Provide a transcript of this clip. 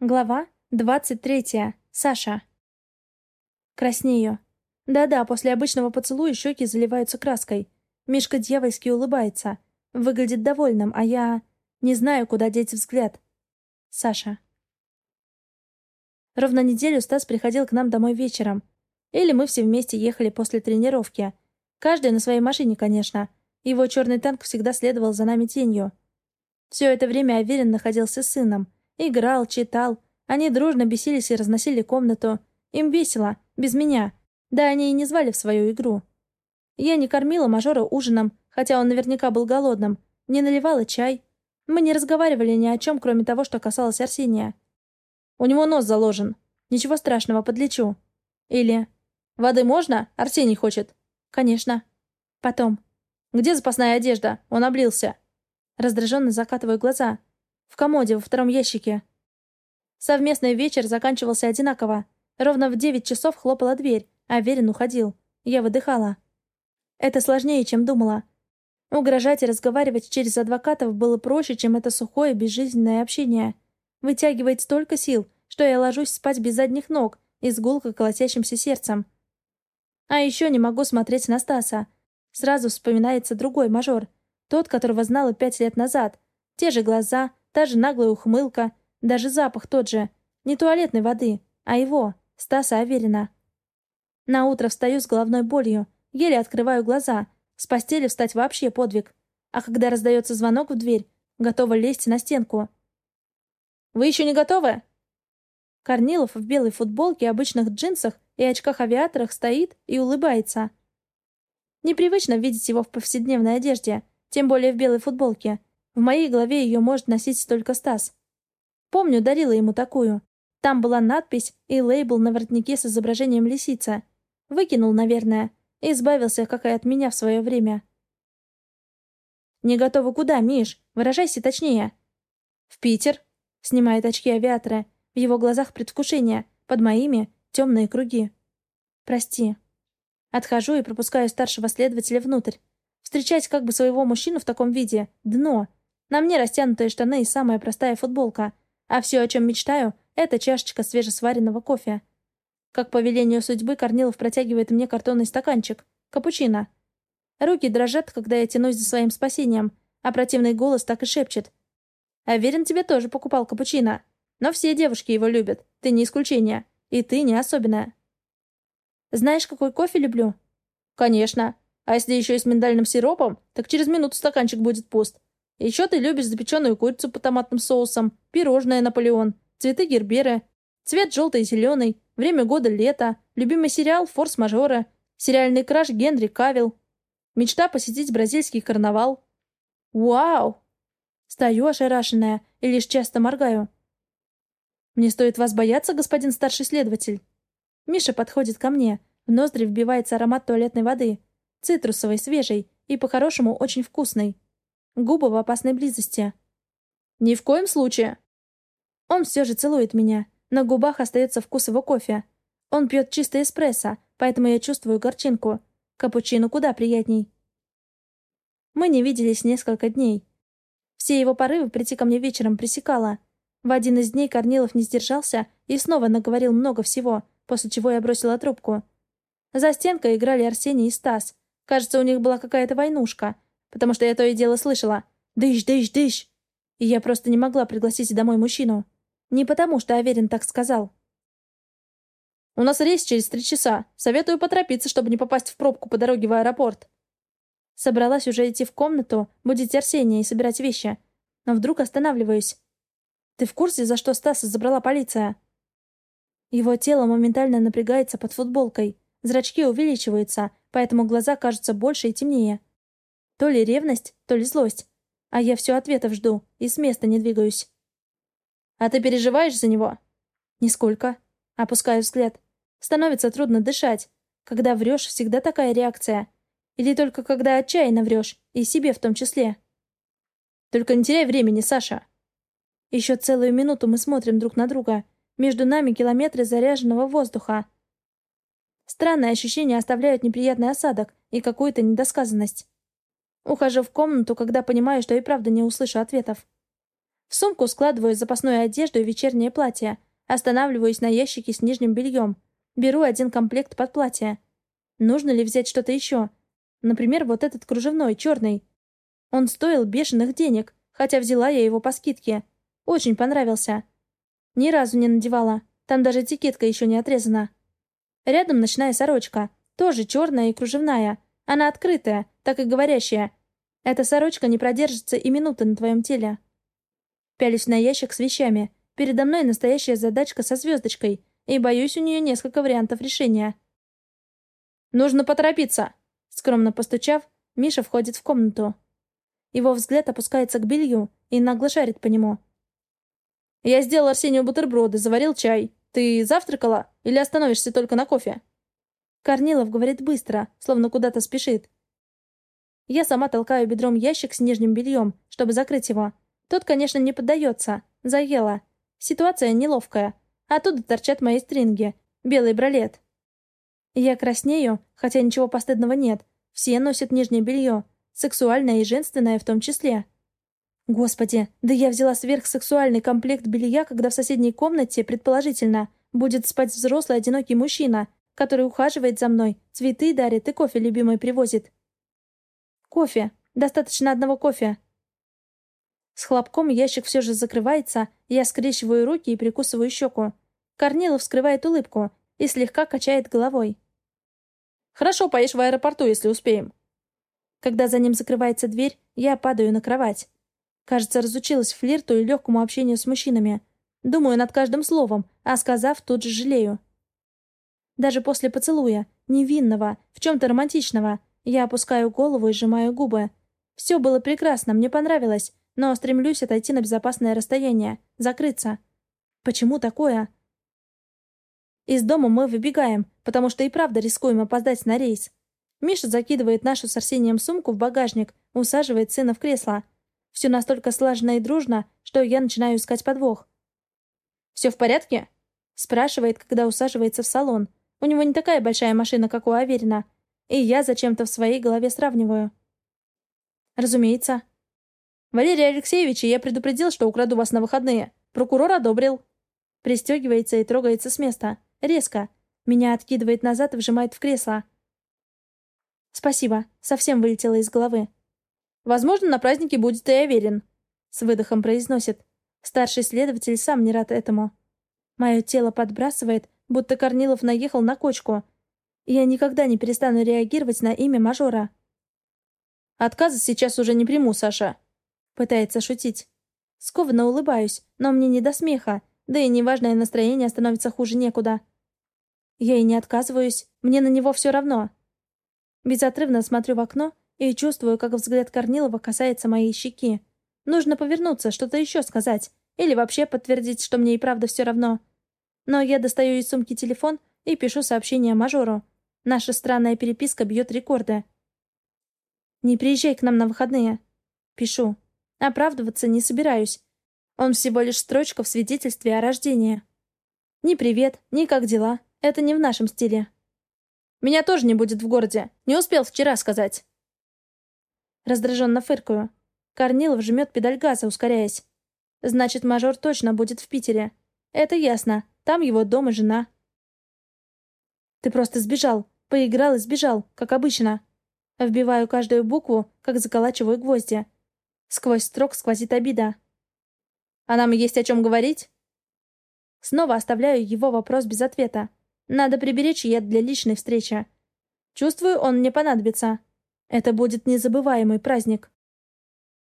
Глава двадцать третья. Саша. Краснею. Да-да, после обычного поцелуя щеки заливаются краской. Мишка дьявольски улыбается. Выглядит довольным, а я... Не знаю, куда деть взгляд. Саша. Ровно неделю Стас приходил к нам домой вечером. Или мы все вместе ехали после тренировки. Каждый на своей машине, конечно. Его черный танк всегда следовал за нами тенью. Все это время Аверин находился с сыном — Играл, читал. Они дружно бесились и разносили комнату. Им весело, без меня. Да они и не звали в свою игру. Я не кормила мажора ужином, хотя он наверняка был голодным. Не наливала чай. Мы не разговаривали ни о чем, кроме того, что касалось Арсения. У него нос заложен. Ничего страшного, подлечу. Или... Воды можно? Арсений хочет. Конечно. Потом. Где запасная одежда? Он облился. Раздраженно закатываю глаза. В комоде, во втором ящике. Совместный вечер заканчивался одинаково. Ровно в девять часов хлопала дверь, а Верин уходил. Я выдыхала. Это сложнее, чем думала. Угрожать и разговаривать через адвокатов было проще, чем это сухое, безжизненное общение. Вытягивает столько сил, что я ложусь спать без задних ног и с гулко колотящимся сердцем. А еще не могу смотреть на Стаса. Сразу вспоминается другой мажор. Тот, которого знала пять лет назад. Те же глаза, Та же наглая ухмылка, даже запах тот же. Не туалетной воды, а его, Стаса Аверина. На утро встаю с головной болью, еле открываю глаза. С постели встать вообще подвиг. А когда раздается звонок в дверь, готова лезть на стенку. «Вы еще не готовы?» Корнилов в белой футболке, обычных джинсах и очках-авиаторах стоит и улыбается. Непривычно видеть его в повседневной одежде, тем более в белой футболке. В моей голове ее может носить только Стас. Помню, дарила ему такую. Там была надпись и лейбл на воротнике с изображением лисицы. Выкинул, наверное, и избавился, как и от меня в свое время. «Не готова куда, Миш? Выражайся точнее». «В Питер», — снимает очки авиатора. В его глазах предвкушение, под моими — темные круги. «Прости». Отхожу и пропускаю старшего следователя внутрь. Встречать как бы своего мужчину в таком виде — дно. На мне растянутые штаны и самая простая футболка. А все, о чем мечтаю, это чашечка свежесваренного кофе. Как по велению судьбы Корнилов протягивает мне картонный стаканчик. Капучино. Руки дрожат, когда я тянусь за своим спасением, а противный голос так и шепчет. «Аверин тебе тоже покупал капучино. Но все девушки его любят. Ты не исключение. И ты не особенная». «Знаешь, какой кофе люблю?» «Конечно. А если еще и с миндальным сиропом, так через минуту стаканчик будет пуст. Еще ты любишь запеченную курицу по томатным соусам, пирожное Наполеон, цветы герберы, цвет желтый и зеленый, время года лето, любимый сериал «Форс-мажоры», сериальный краш Генри Кавилл, мечта посетить бразильский карнавал. Вау! Стою ошарашенная и лишь часто моргаю. Мне стоит вас бояться, господин старший следователь. Миша подходит ко мне. В ноздри вбивается аромат туалетной воды. Цитрусовой, свежей и, по-хорошему, очень вкусной. Губы в опасной близости. «Ни в коем случае!» Он все же целует меня. На губах остается вкус его кофе. Он пьет чистый эспрессо, поэтому я чувствую горчинку. Капучино куда приятней. Мы не виделись несколько дней. Все его порывы прийти ко мне вечером пресекала. В один из дней Корнилов не сдержался и снова наговорил много всего, после чего я бросила трубку. За стенкой играли Арсений и Стас. Кажется, у них была какая-то войнушка — потому что я то и дело слышала «Дыщ, дыщ, дыщ!» И я просто не могла пригласить домой мужчину. Не потому, что Аверин так сказал. «У нас рейс через три часа. Советую поторопиться, чтобы не попасть в пробку по дороге в аэропорт». Собралась уже идти в комнату, будить Арсения и собирать вещи. Но вдруг останавливаюсь. «Ты в курсе, за что Стаса забрала полиция?» Его тело моментально напрягается под футболкой. Зрачки увеличиваются, поэтому глаза кажутся больше и темнее. То ли ревность, то ли злость. А я все ответов жду и с места не двигаюсь. «А ты переживаешь за него?» «Нисколько». Опускаю взгляд. Становится трудно дышать. Когда врешь, всегда такая реакция. Или только когда отчаянно врешь, и себе в том числе. «Только не теряй времени, Саша». Еще целую минуту мы смотрим друг на друга. Между нами километры заряженного воздуха. Странные ощущения оставляют неприятный осадок и какую-то недосказанность. Ухожу в комнату, когда понимаю, что и правда не услышу ответов. В сумку складываю запасную одежду и вечернее платье. Останавливаюсь на ящике с нижним бельем. Беру один комплект под платье. Нужно ли взять что-то еще? Например, вот этот кружевной, черный. Он стоил бешеных денег, хотя взяла я его по скидке. Очень понравился. Ни разу не надевала. Там даже этикетка еще не отрезана. Рядом ночная сорочка. Тоже черная и кружевная. Она открытая, так и говорящая. Эта сорочка не продержится и минуты на твоем теле. Пялюсь на ящик с вещами. Передо мной настоящая задачка со звездочкой, и боюсь, у нее несколько вариантов решения. «Нужно поторопиться!» Скромно постучав, Миша входит в комнату. Его взгляд опускается к белью и нагло шарит по нему. «Я сделал Арсению бутерброды, заварил чай. Ты завтракала или остановишься только на кофе?» Корнилов говорит быстро, словно куда-то спешит. Я сама толкаю бедром ящик с нижним бельем, чтобы закрыть его. Тот, конечно, не поддается. Заела. Ситуация неловкая. Оттуда торчат мои стринги. Белый бралет. Я краснею, хотя ничего постыдного нет. Все носят нижнее белье. Сексуальное и женственное в том числе. Господи, да я взяла сверхсексуальный комплект белья, когда в соседней комнате, предположительно, будет спать взрослый одинокий мужчина, который ухаживает за мной, цветы дарит и кофе любимый привозит. Кофе. Достаточно одного кофе. С хлопком ящик все же закрывается, я скрещиваю руки и прикусываю щеку. Корнилов скрывает улыбку и слегка качает головой. «Хорошо, поешь в аэропорту, если успеем». Когда за ним закрывается дверь, я падаю на кровать. Кажется, разучилась флирту и легкому общению с мужчинами. Думаю над каждым словом, а сказав, тут же жалею. Даже после поцелуя, невинного, в чем-то романтичного, я опускаю голову и сжимаю губы. Все было прекрасно, мне понравилось, но стремлюсь отойти на безопасное расстояние, закрыться. Почему такое? Из дома мы выбегаем, потому что и правда рискуем опоздать на рейс. Миша закидывает нашу с Арсением сумку в багажник, усаживает сына в кресло. Все настолько слаженно и дружно, что я начинаю искать подвох. «Все в порядке?» Спрашивает, когда усаживается в салон. У него не такая большая машина, как у Аверина. И я зачем-то в своей голове сравниваю. Разумеется. Валерий Алексеевич, я предупредил, что украду вас на выходные. Прокурор одобрил. Пристегивается и трогается с места. Резко. Меня откидывает назад и вжимает в кресло. Спасибо. Совсем вылетело из головы. Возможно, на празднике будет и Аверин. С выдохом произносит. Старший следователь сам не рад этому. Мое тело подбрасывает, будто Корнилов наехал на кочку. Я никогда не перестану реагировать на имя мажора. «Отказа сейчас уже не приму, Саша», — пытается шутить. Скованно улыбаюсь, но мне не до смеха, да и неважное настроение становится хуже некуда. Я и не отказываюсь, мне на него все равно. Безотрывно смотрю в окно и чувствую, как взгляд Корнилова касается моей щеки. Нужно повернуться, что-то еще сказать, или вообще подтвердить, что мне и правда все равно. Но я достаю из сумки телефон и пишу сообщение мажору. Наша странная переписка бьет рекорды. «Не приезжай к нам на выходные». Пишу. Оправдываться не собираюсь. Он всего лишь строчка в свидетельстве о рождении. Ни привет, ни как дела. Это не в нашем стиле. Меня тоже не будет в городе. Не успел вчера сказать. Раздраженно фыркаю. Корнилов жмет педаль газа, ускоряясь. Значит, мажор точно будет в Питере. Это ясно. Там его дом и жена. Ты просто сбежал. Поиграл и сбежал, как обычно. Вбиваю каждую букву, как заколачиваю гвозди. Сквозь строк сквозит обида. А нам есть о чем говорить?» Снова оставляю его вопрос без ответа. Надо приберечь яд для личной встречи. Чувствую, он мне понадобится. Это будет незабываемый праздник.